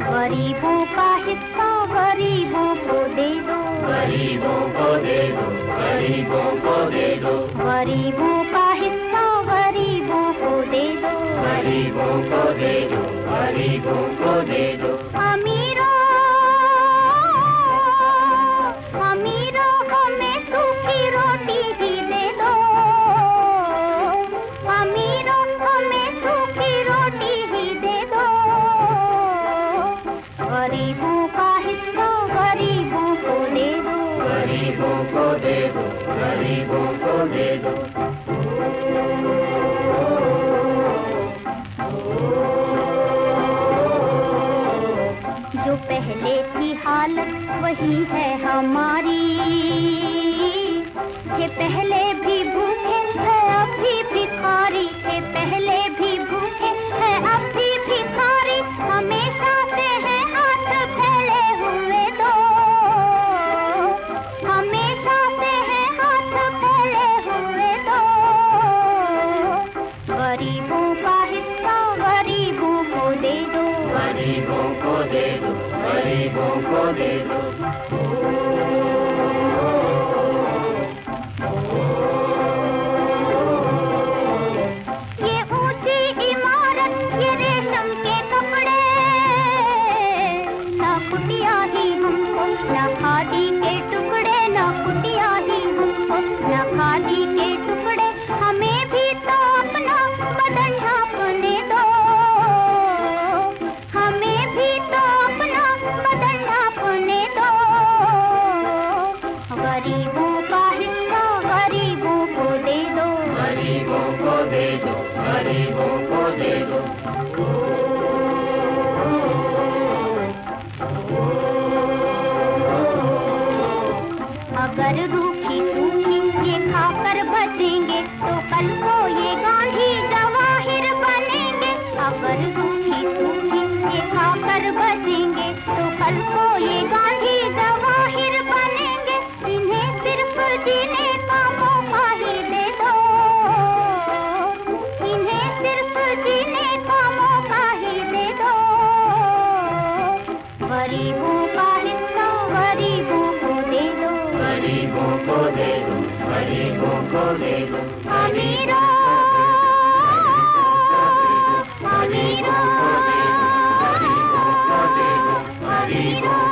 गरीबों का हिस्सा गरीबों को दे दो। गरीबों को दे दो गरीबों को दे दो। गरीबों का हिस्सा गरीबों को दे दो। गरीबों को दे दो गरीबों को दे दो। अमीरों गरीबों का हिस्सा गरीबों को दे दो। गरीबों को दे दो गरीबों को दे दो। जो पहले थी हालत वही है हमारी ये पहले गरीबों को गरीबों का हिस्सा गरीबों को दे दो। गरीबों को दे दो गरीबों को दे दो। अगर रूखी सूखी ये खाकर बचेंगे तो कल को ये गांधी जवाहिर बनेंगे। अगर रूखी सूखी ये खाकर बचेंगे तो कल को ये गांधी गरीबों का हिस्सा गरीबों को दे दो गरीबों को दे दो गरीबों को दे दो अमीरों अमीरों गरीबों को दे दो गरीबों